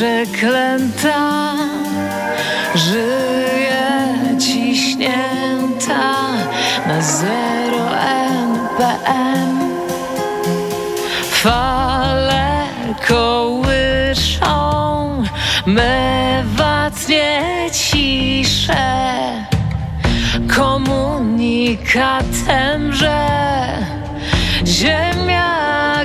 przeklęta Żyje ciśnięta na zero NPM Fale kołyszą mewacnie cisze Komunikatem, że ziemia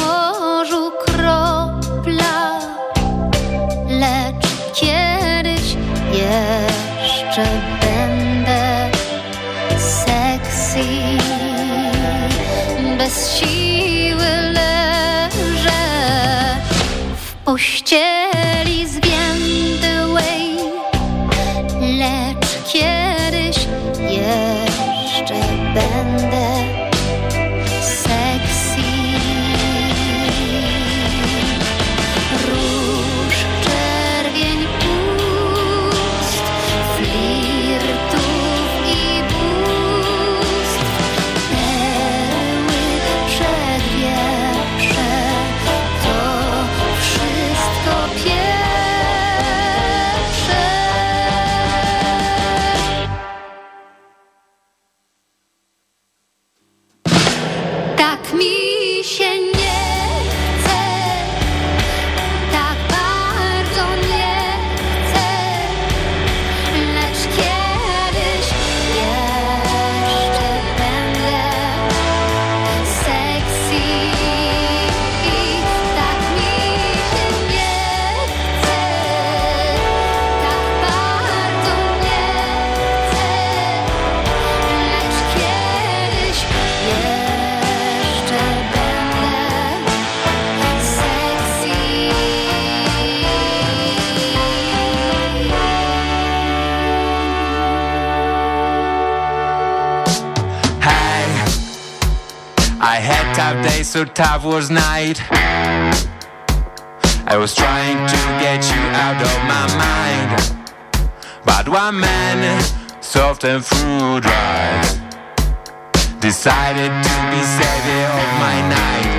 w after Tavors night. I was trying to get you out of my mind. But one man, soft and fruit dry, decided to be savior of my night.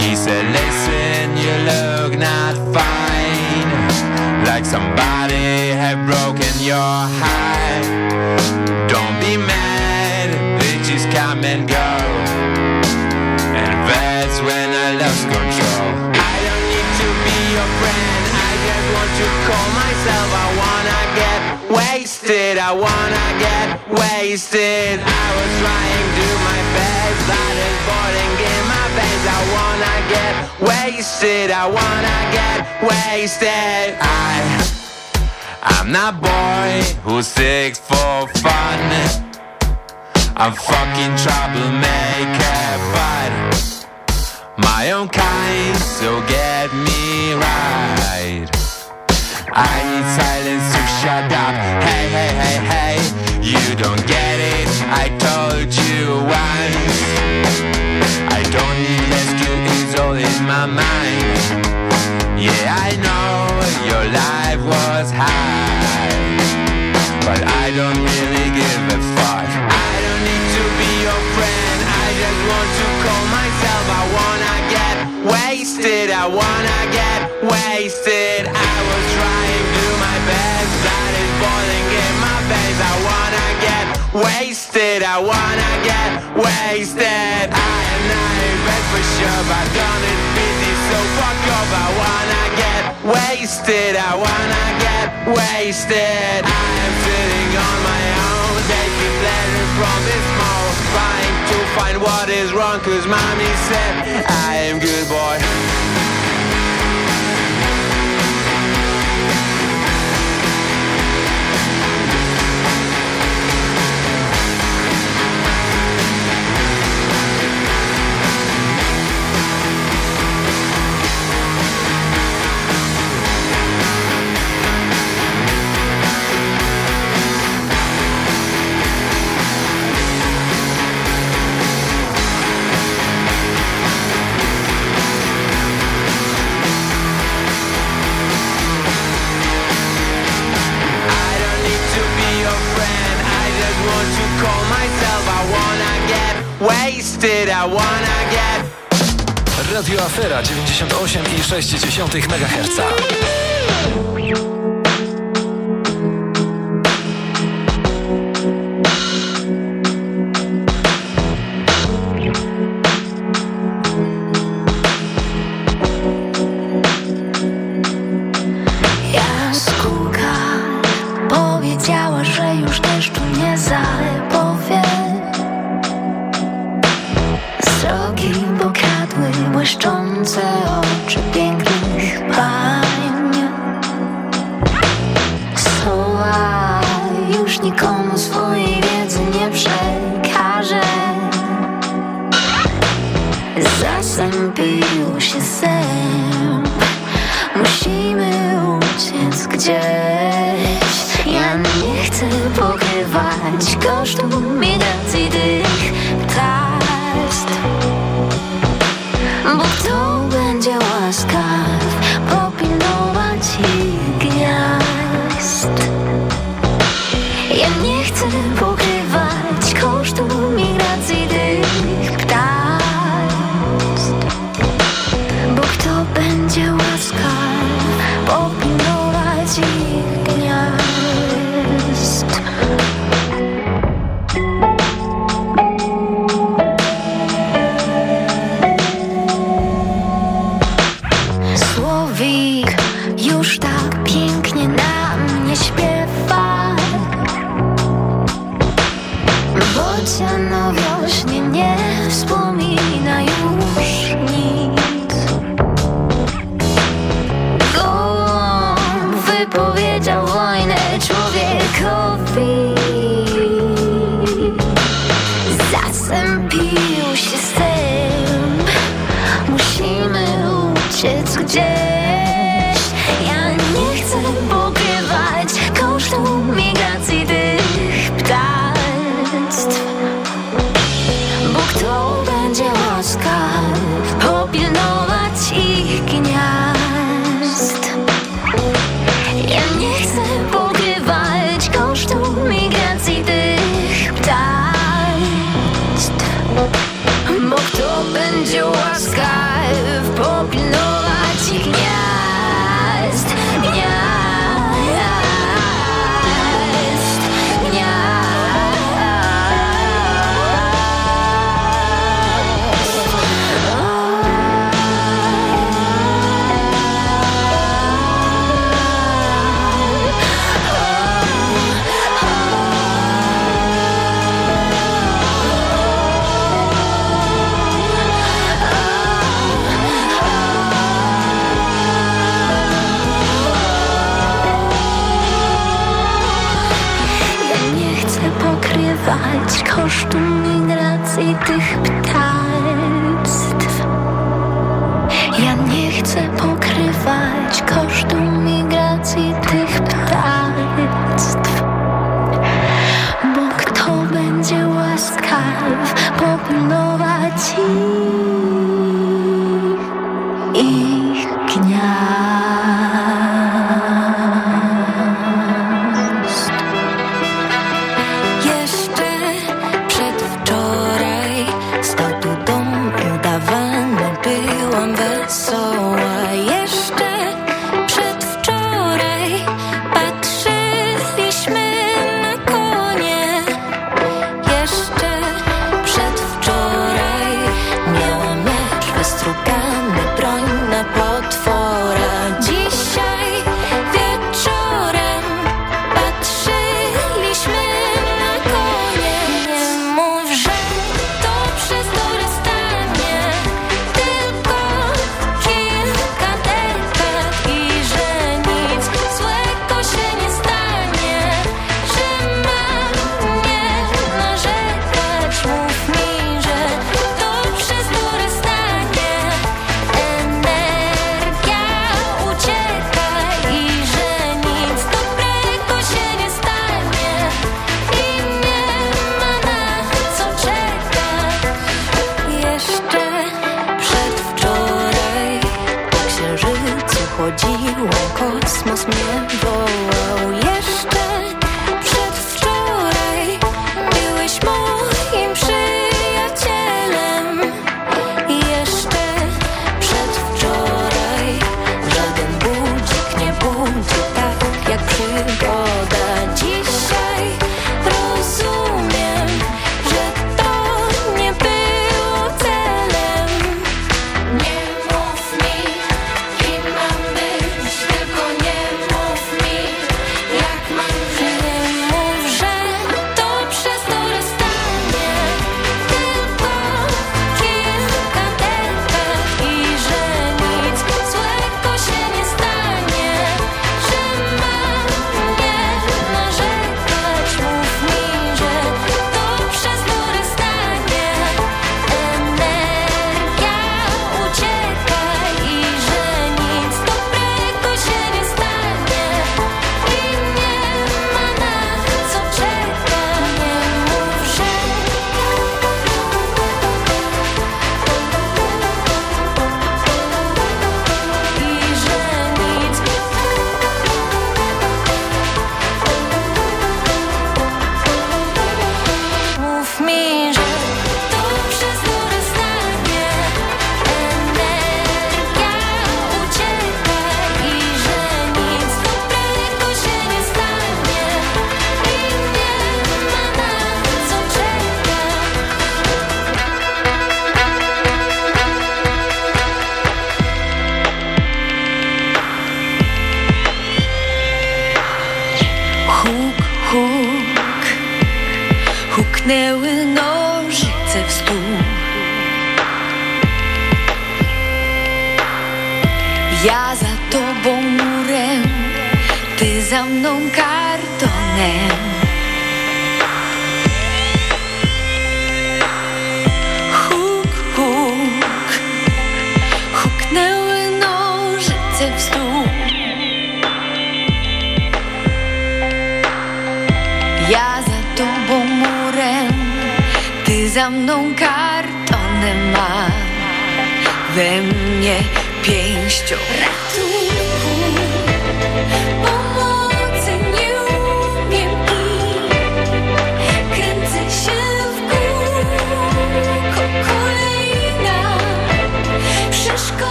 He said, Listen, you look not fine. Like somebody had broken your heart. Don't be mad, bitches come and go lost control. I don't need to be your friend, I just want to call myself. I wanna get wasted, I wanna get wasted. I was trying to do my best, that is boiling in my veins. I wanna get wasted, I wanna get wasted. I, I'm that boy who's sick for fun. I'm fucking troublemaker, but my own kind, so get me right. I need silence to shut up. Hey, hey, hey, hey, you don't get it. I told you once. I don't need rescue, it's all in my mind. Yeah, I know your life was high, but I don't really give a fuck. I don't need to be your friend. I just want to call myself. I wanna get wasted. I wanna get wasted. I was trying to do my best. That is boiling in my veins. I wanna get wasted. I wanna get wasted. I am not in bed for sure, but done it busy. So fuck off. I wanna get wasted. I wanna get wasted. I am sitting on my own, taking pleasure from this smoke, trying to find what is wrong. Cause mommy said I am good boy. Want to call myself. I wanna get wasted. I wanna get Radio Afera 98,6 MHz. so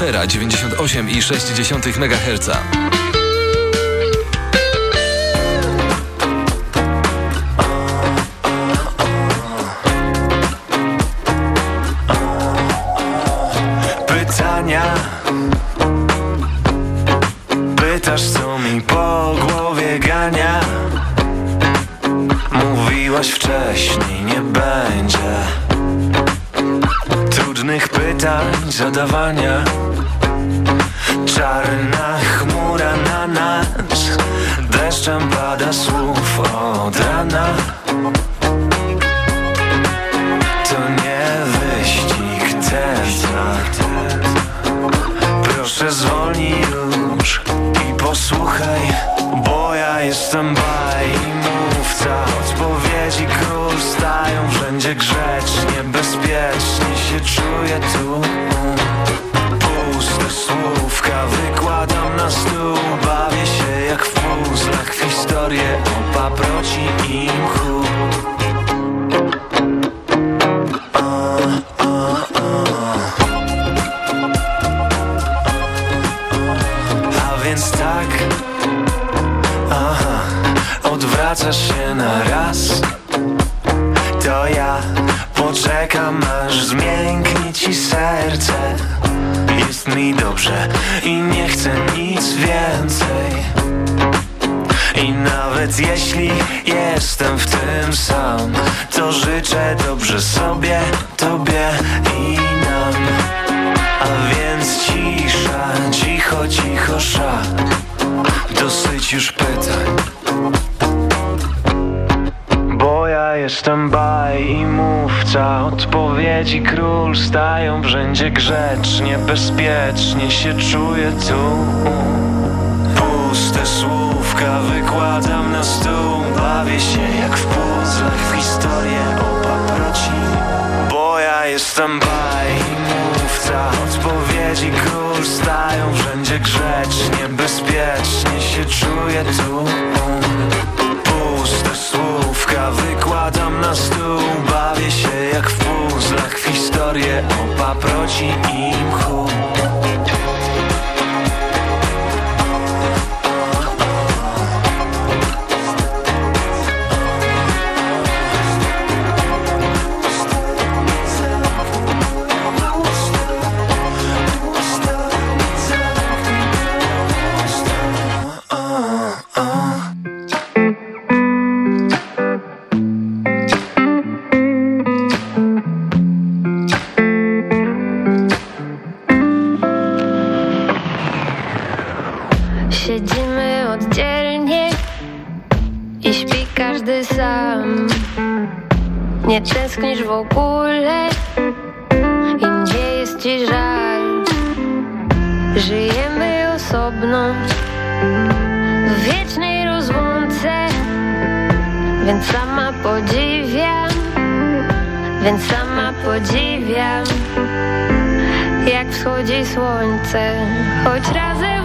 Atmosfera 98,6 MHz. Pytania. Pytasz co mi po głowie gania. Mówiłaś wcześniej nie będzie. Trudnych pytań zadawania. cool. się czuję tu. siedzimy oddzielnie I śpi każdy sam. Nie tęsknisz w ogóle. I nie jest ci żal? Żyjemy osobno W wiecznej rozłące. Więc sama podziwiam Więc sama podziwiam Jak wschodzi słońce. Choć razem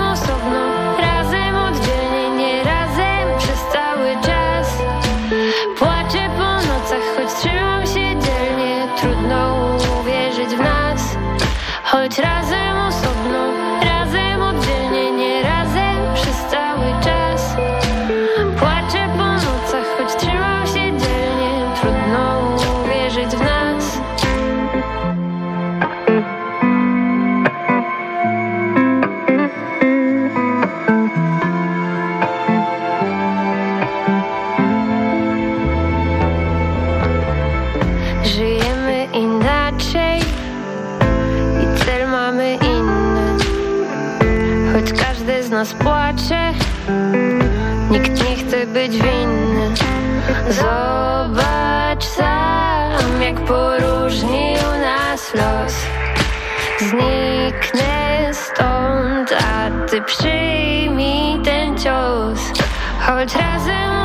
być winny. Zobacz sam, jak poróżnił nas los. Zniknę stąd, a ty przyjmij ten cios. Choć razem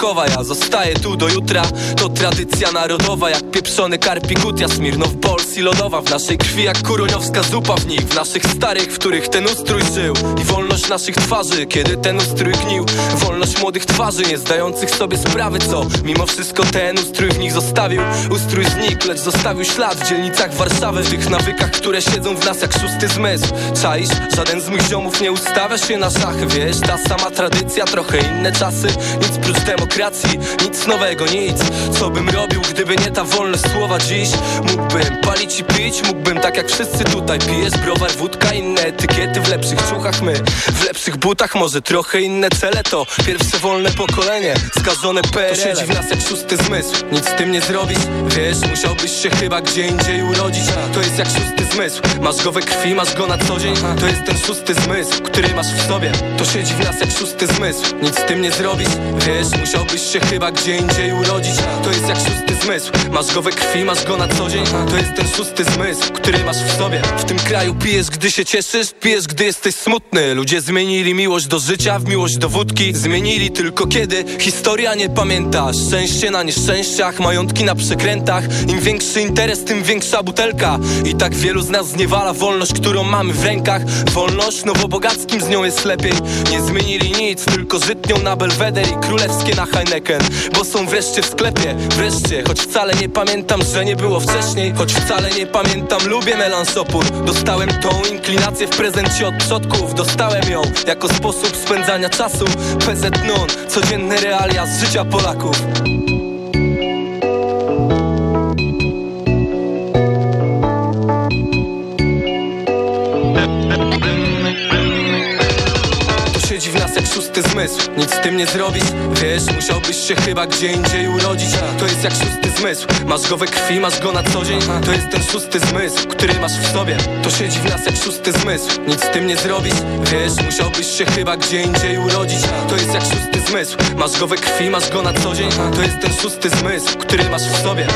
żołądkowa Ja zostaję tu do jutra, to tradycja narodowa Jak pieprzony karpikut, ja Smirnow Bols i lodowa W naszej krwi jak kuroniowska zupa w nich W naszych starych, w których ten ustrój żył. I wolność naszych twarzy, kiedy ten ustrój gnił. Wolność młodych twarzy, nie zdających sobie sprawy Co mimo wszystko ten ustrój w nich zostawił. Ustrój znikł, lecz zostawił ślad w dzielnicach Warszawy W tych nawykach, które siedzą w nas jak szósty zmysł. Czaisz? Żaden z moich ziomów nie ustawia się na szachy Wiesz, ta sama tradycja, trochę inne czasy. Nic prócz demokracji, nic nowego, nic Co bym robił, gdyby nie ta wolność słowa. Dziś Mógłbym palić i pić, mógłbym tak jak wszyscy tutaj Pijesz browar, wódka, inne etykiety w lepszych ciuchach. My w lepszych butach, może trochę inne cele. To pierwsze wolne pokolenie, skażone PRL To siedzi w nas jak szósty zmysł, nic z tym nie zrobisz Wiesz, musiałbyś się chyba gdzie indziej urodzić. To jest jak szósty zmysł, masz go we krwi, masz go na co dzień. To jest ten szósty zmysł, który masz w sobie. To siedzi w nas jak szósty zmysł, nic z tym nie zrobisz Wiesz, musiałbyś się chyba gdzie indziej urodzić? To jest jak szósty zmysł, masz go we krwi, masz go na co dzień. To jest ten szósty zmysł, który masz w sobie. W tym kraju pijesz, gdy się cieszysz, pijesz, gdy jesteś smutny. Ludzie zmienili miłość do życia w miłość do wódki. Zmienili tylko kiedy historia nie pamięta. Szczęście na nieszczęściach, majątki na przekrętach. Im większy interes, tym większa butelka. I tak wielu z nas zniewala wolność, którą mamy w rękach. Wolność, no bo bogackim z nią jest lepiej. Nie zmienili nic, tylko żytnią na Belweder i królewskie na Heineken Bo są wreszcie w sklepie, wreszcie Choć wcale nie pamiętam, że nie było wcześniej. Choć wcale nie pamiętam, lubię melansopór Dostałem tą inklinację w prezencie od przodków. Dostałem ją jako sposób spędzania czasu. PZ Non, codzienne realia z życia Polaków nas jak szósty zmysł. Nic z tym nie zrobisz, wiesz Musiałbyś się chyba gdzie indziej urodzić. To jest jak szósty zmysł. Masz go we krwi, masz go na co dzień. To jest ten szósty zmysł, który masz w sobie. To siedzi w nas jak szósty zmysł. Nic z tym nie zrobisz, wiesz Musiałbyś się chyba gdzie indziej urodzić. To jest jak szósty zmysł. Masz go we krwi, masz go na co dzień. To jest ten szósty zmysł, który masz w sobie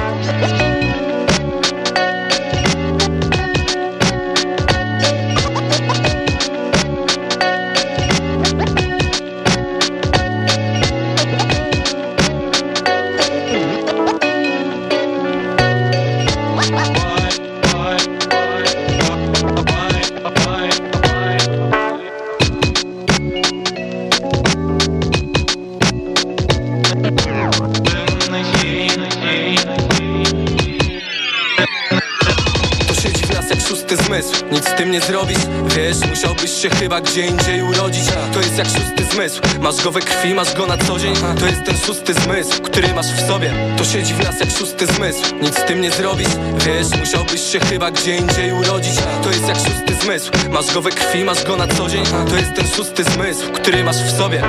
się chyba gdzie indziej urodzić. To jest jak szósty zmysł. Masz go we krwi, masz go na co dzień. To jest ten szósty zmysł, który masz w sobie. To siedzi w nas jak szósty zmysł. Nic z tym nie zrobisz, wiesz Musiałbyś się chyba gdzie indziej urodzić. To jest jak szósty zmysł. Masz go we krwi, masz go na co dzień. To jest ten szósty zmysł, który masz w sobie.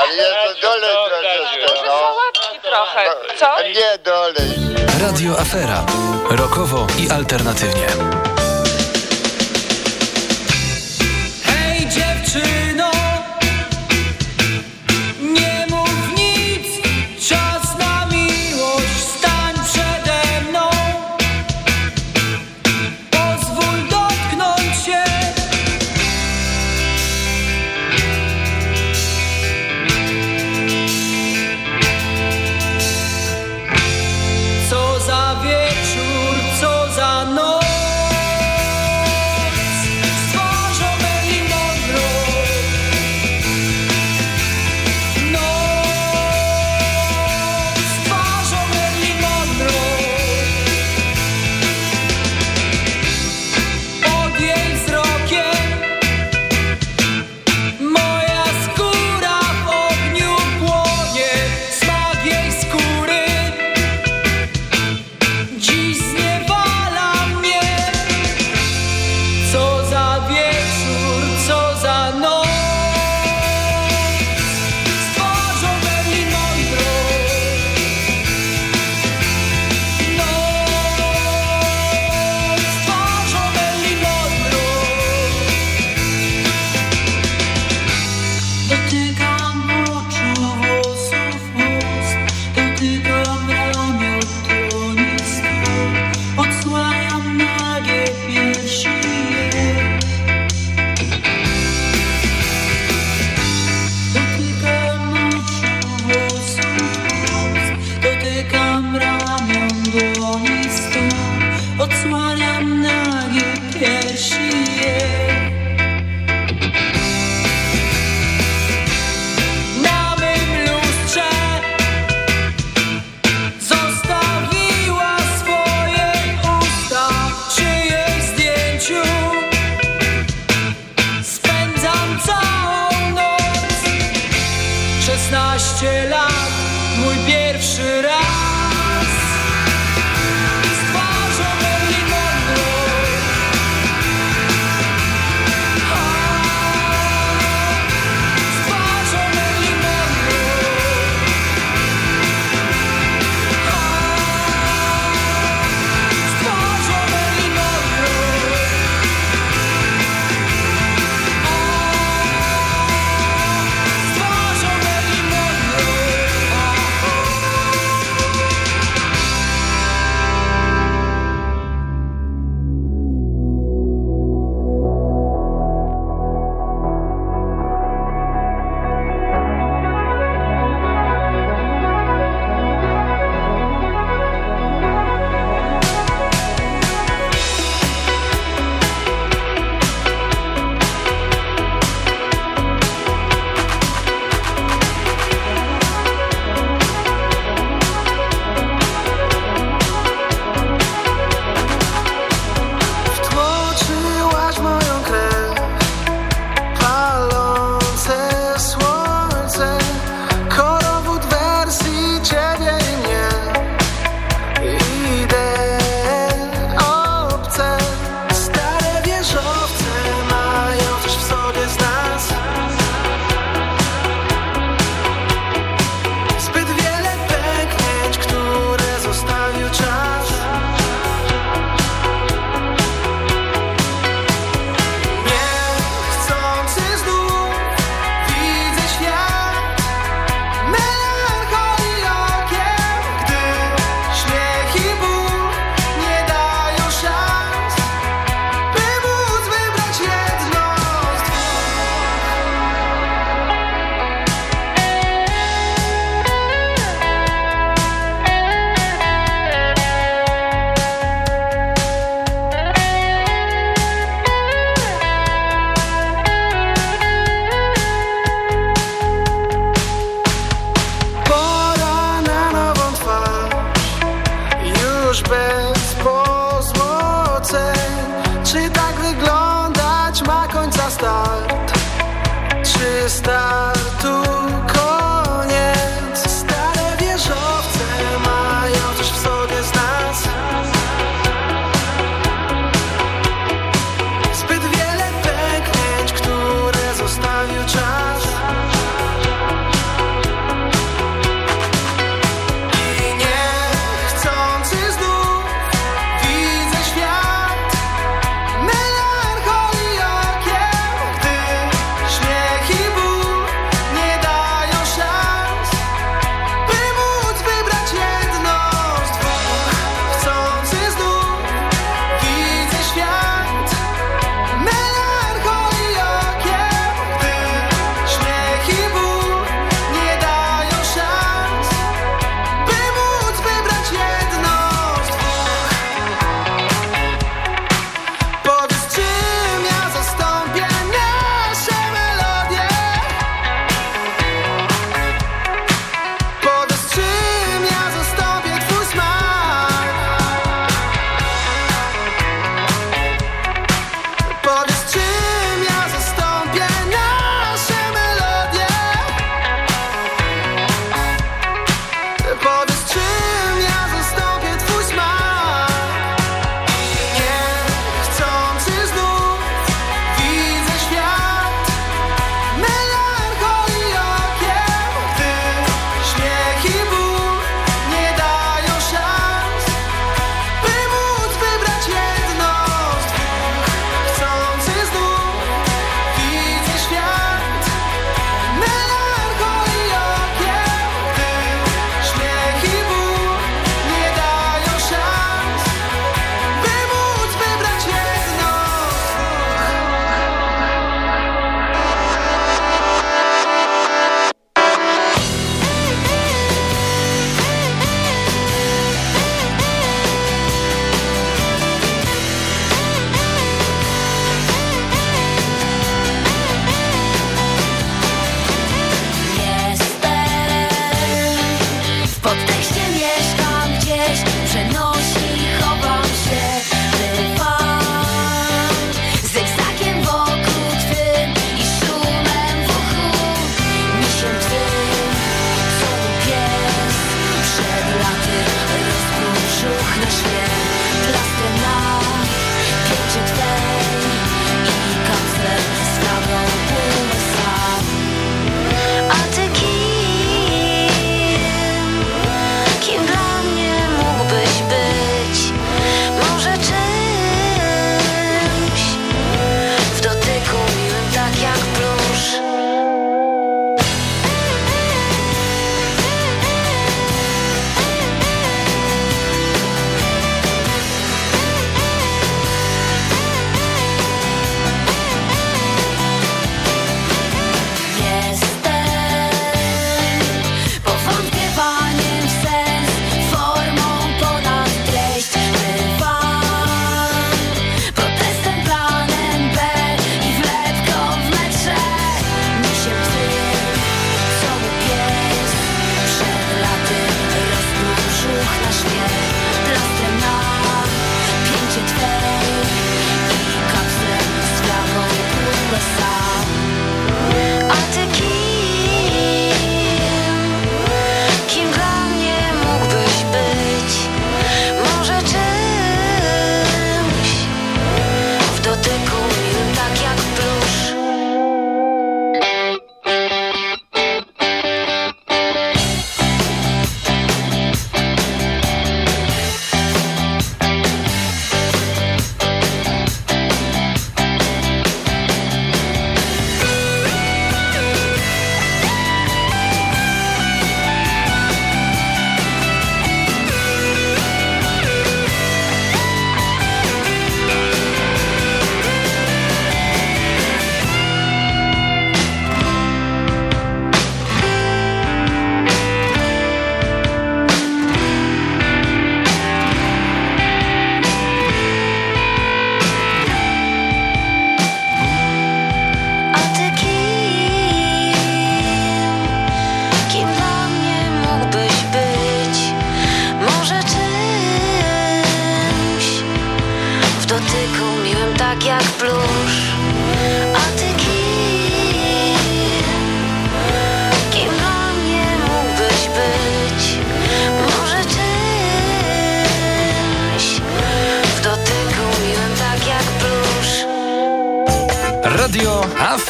Ale jest dolej troszeczkę, no. Łapki trochę, co? No, Nie dolej. Radio Afera. Rokowo i alternatywnie.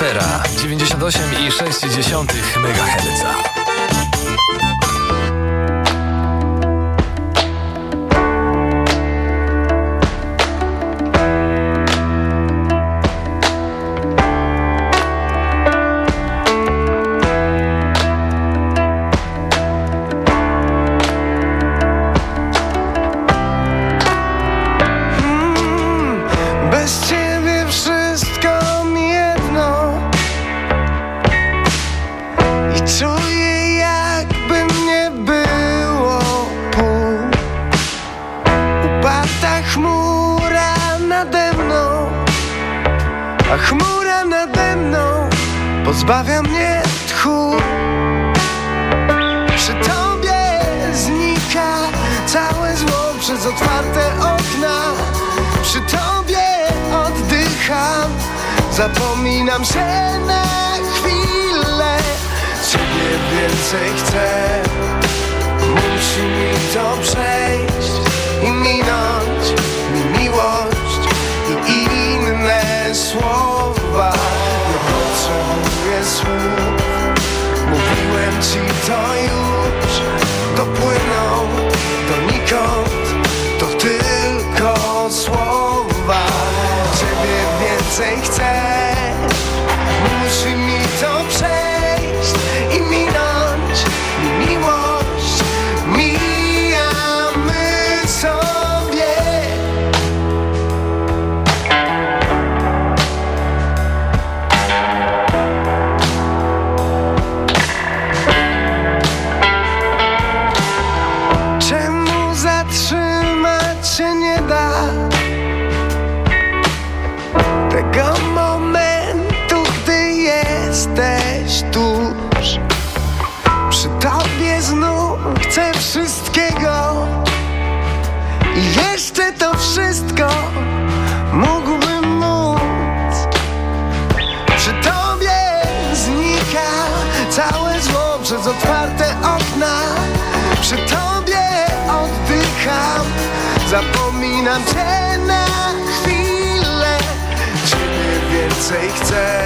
Afera 98,6 MHz. wszystko mógłbym móc. Przy tobie znika całe zło przez otwarte okna. Przy tobie oddycham, zapominam cię na chwilę. Ciebie więcej chcę,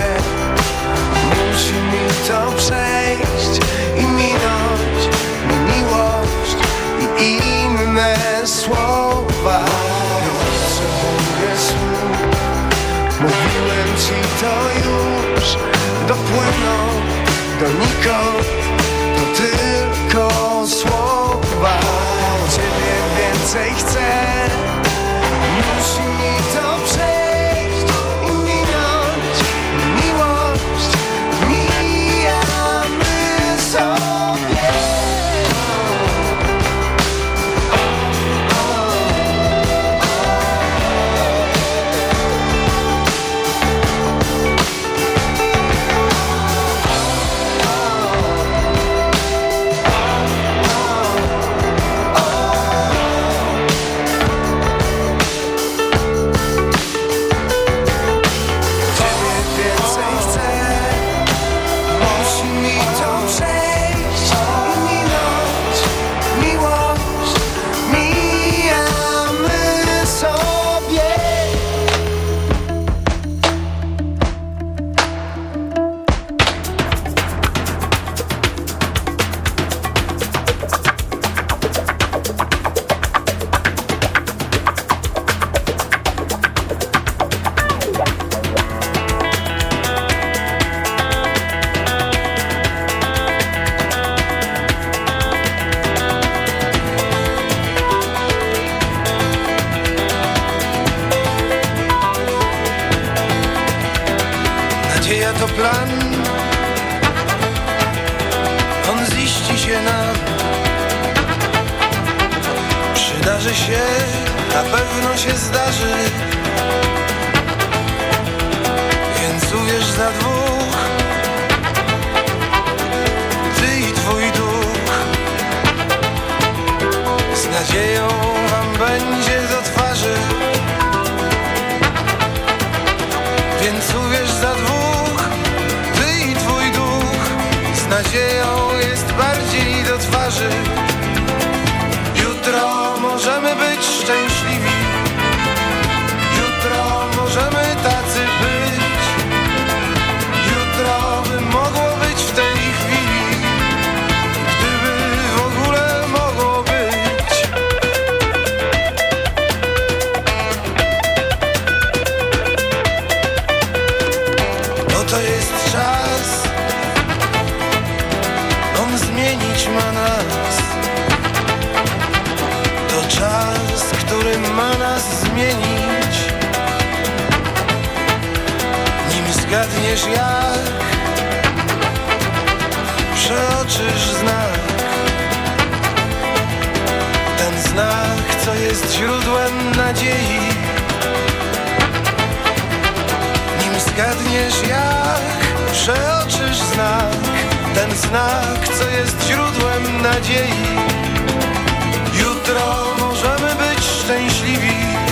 musi mi to przejść i minąć mi miłość i inne słowa. to już dopłyną do nikąd To tylko słowa. Ciebie więcej chcę. snach, co jest źródłem nadziei. Nim zgadniesz jak przeoczysz znak Ten znak, co jest źródłem nadziei. Jutro możemy być szczęśliwi.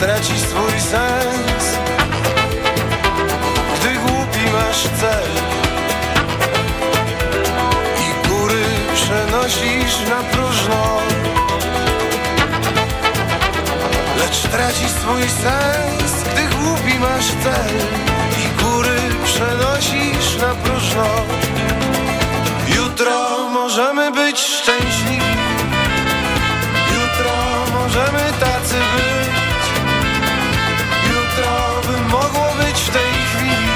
traci swój sens. Gdy głupi masz cel I góry przenosisz na próżno Lecz traci swój sens. Gdy głupi masz cel I góry przenosisz na próżno Jutro możemy być szczęśliwi. stage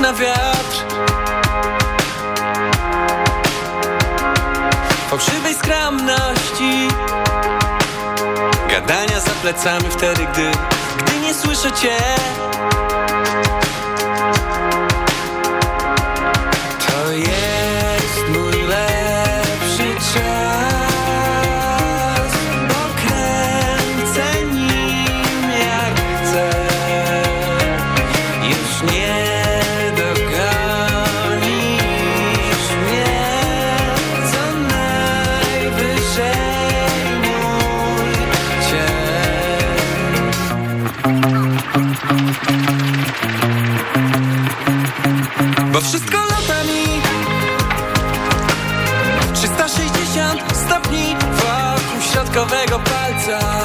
na wiatr. Fałszywej skromności. Gadania za plecami wtedy, gdy Gdy nie słyszę Cię. side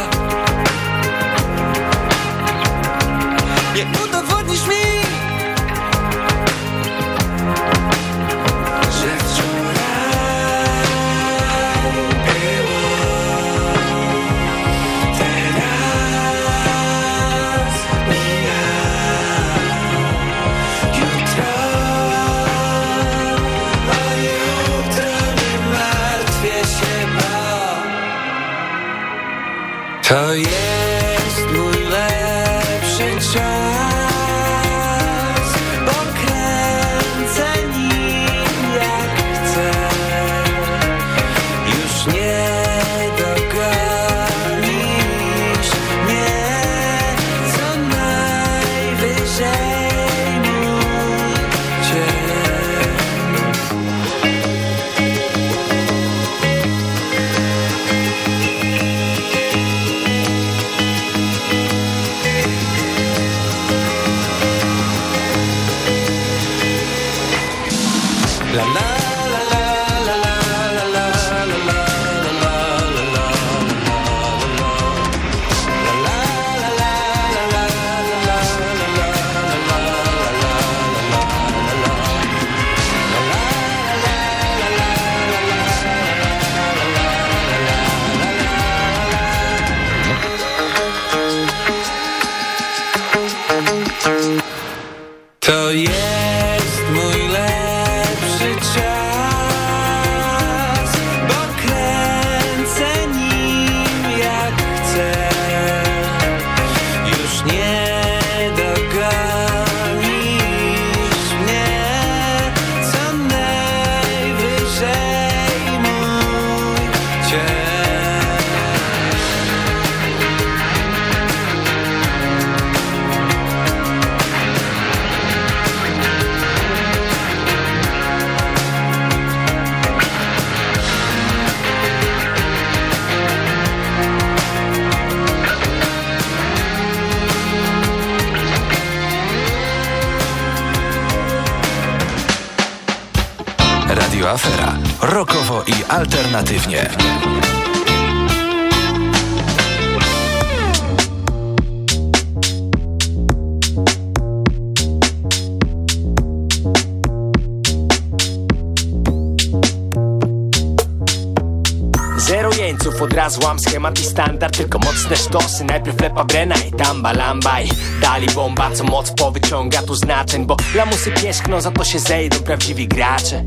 od razu łam schemat i standard Tylko mocne sztosy, najpierw lepa brena i tamba lambaj. Dali bomba, co moc powyciąga tu znaczeń Bo lamusy pierzchną, za to się zejdą prawdziwi gracze.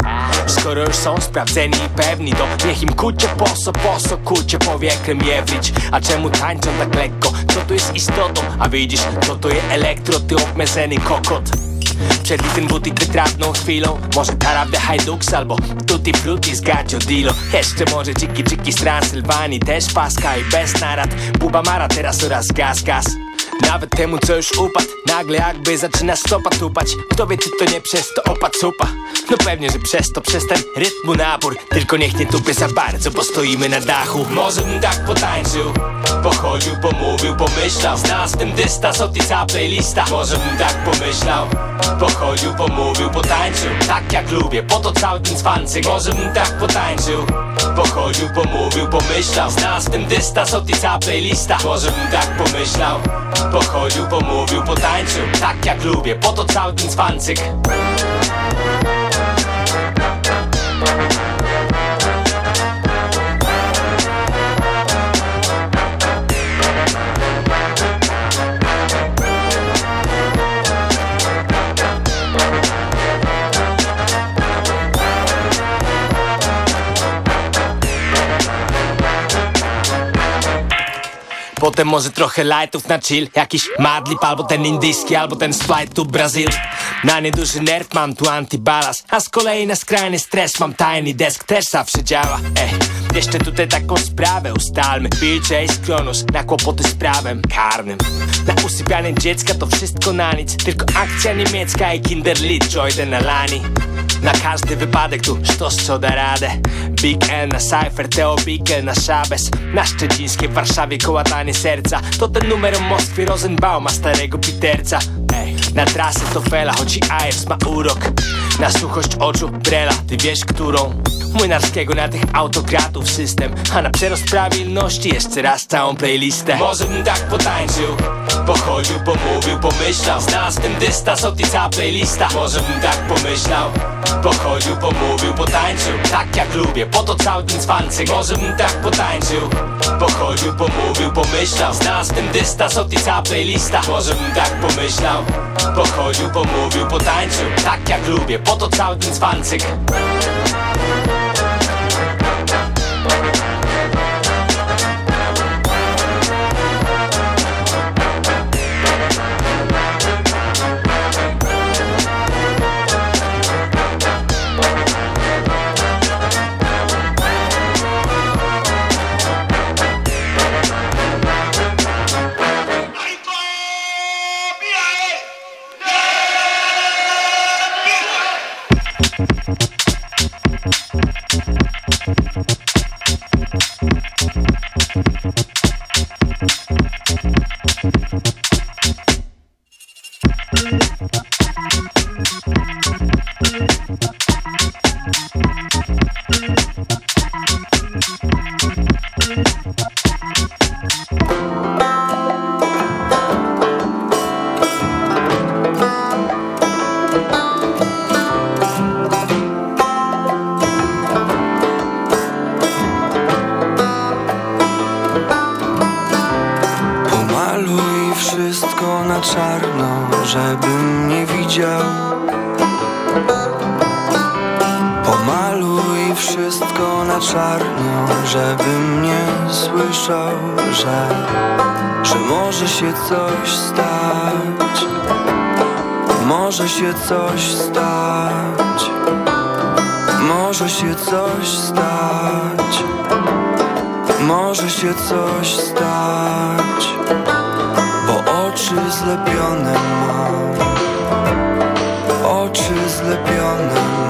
Skoro już są sprawdzeni i pewni To niech im kucie poso, poso, kucie powiekrem jewrić A czemu tańczą tak lekko? Co tu jest istotą? A widzisz, to to jest elektro, ty obmezeny kokot ten butik wytrawną chwilą. Może Tarabia Hajdux albo Tutti Frutti z Gacio Dilo Jeszcze może Ciki Ciki z Transylwanii Też paska i bez narad. Buba Mara teraz oraz Gaz Gaz nawet temu co już upadł. Nagle jakby zaczyna stopa tupać. Kto wie czy to nie przez to opad supa No pewnie, że przez to, przez ten rytmu nabór Tylko niech nie tupie za bardzo, bo stoimy na dachu. Może bym tak potańczył. Pochodził, pomówił, pomyślał. Znalazł ten dystans od cała playlista. Może bym tak pomyślał. Pochodził, pomówił, potańczył. Tak jak lubię, po to cały ten cwancyk Może bym tak potańczył. Pochodził, pomówił, pomyślał. Znalazł ten dystans od cała playlista. Może bym tak pomyślał Pochodził, pomówił, potańczył Tak jak lubię, po to cały ten cwancyk Potem może trochę lightów na chill Jakiś madlib albo ten indyjski Albo ten flight to Brazil. Na nieduży nerw mam tu antibalas A z kolei na skrajny stres mam tiny desk Też zawsze działa. Ej, jeszcze tutaj taką sprawę ustalmy. Bill Chase, Kronus na kłopoty z prawem karnym. Na usypianie dziecka to wszystko na nic Tylko akcja niemiecka i Kinderlied Joyden na lani na każdy wypadek tu sztos co da radę. Big L na Cypher, Teo Bigel na Szabes. Na Szczecińskiej, Warszawie kołatanie serca. To ten numer o Moskwie Rosenbauma, starego Piterca Ej, na trasę to fela, choć i AS ma urok. Na suchość oczu Brela, ty wiesz którą Młynarskiego na tych autokratów system A na przerost prawilności jeszcze raz całą playlistę. Może bym tak potańczył Pochodził, pomówił, pomyślał. Znalazł ten dystans od i cała playlista. Może bym tak pomyślał Pochodził, pomówił, potańczył. Tak jak lubię, po to cały ten cwancyk Może bym tak potańczył Pochodził, pomówił, pomyślał. Znalazł ten dystans od i cała playlista. Może bym tak pomyślał Pochodził, pomówił, potańczył. Tak jak lubię, po to cały ten cwancyk coś stać? Może się coś stać? Może się coś stać? Bo oczy zlepione mam. Oczy zlepione mam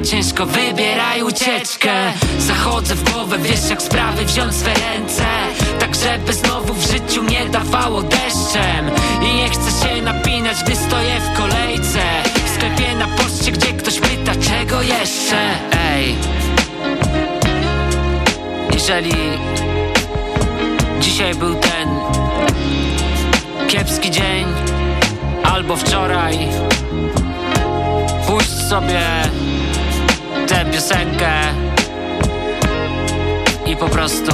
ciężko wybieraj ucieczkę. Zachodzę w głowę, wiesz jak sprawy wziąć swe ręce. Tak żeby znowu w życiu nie dawało deszczem. I nie chcę się napinać, gdy stoję w kolejce. W sklepie na poczcie, gdzie ktoś pyta czego jeszcze? Ej. Jeżeli Dzisiaj był ten Kiepski dzień Albo wczoraj Puść sobie tę piosenkę i po prostu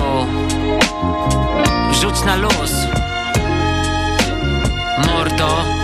rzuć na luz. Mordo.